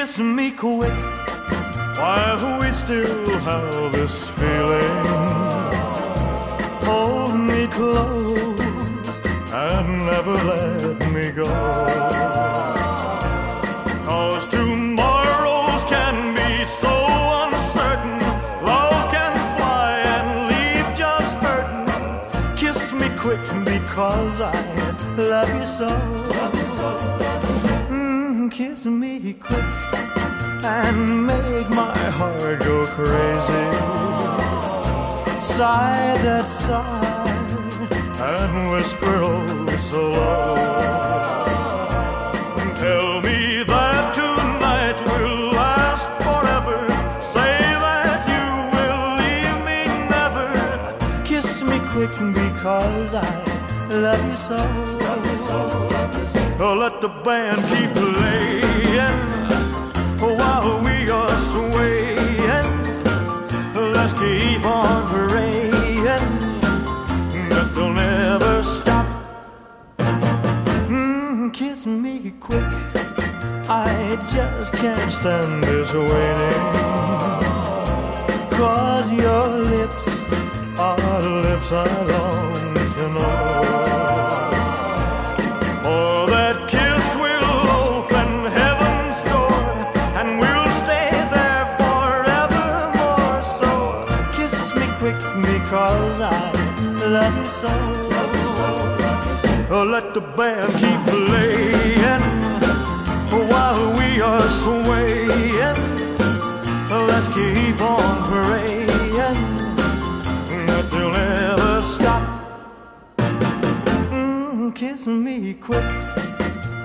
kiss me quick while we still have this feeling. Hold me close and never let me go. Cause tomorrows can be so uncertain. Love can fly and leave just hurting. Kiss me quick because I love you so. Mm, kiss me quick and make my heart go crazy. Sigh that sigh and whisper oh so low. Tell me that tonight will last forever. Say that you will leave me never. Kiss me quick because I love you so. Oh, let the band keep playing while we are swaying. Let's keep on praying that they'll never stop. Mm, kiss me quick. I just can't stand this waiting. Cause your lips are lips I long because I love you so. Oh, let the band keep playing for while we are swaying. Let's keep on praying that they'll never stop. Mm, kiss me quick.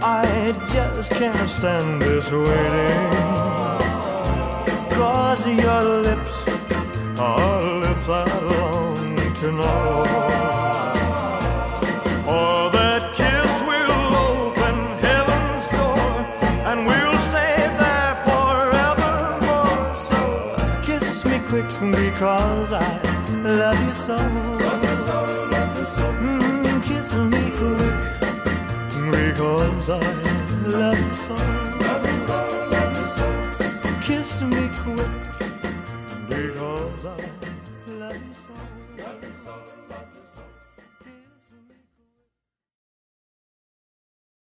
I just can't stand this waiting. Cause your lips are lips I long to know. And we'll stay there forevermore. So kiss me quick because I love you so. Mm, kiss me quick because I love you so. Kiss me quick because I love you so love.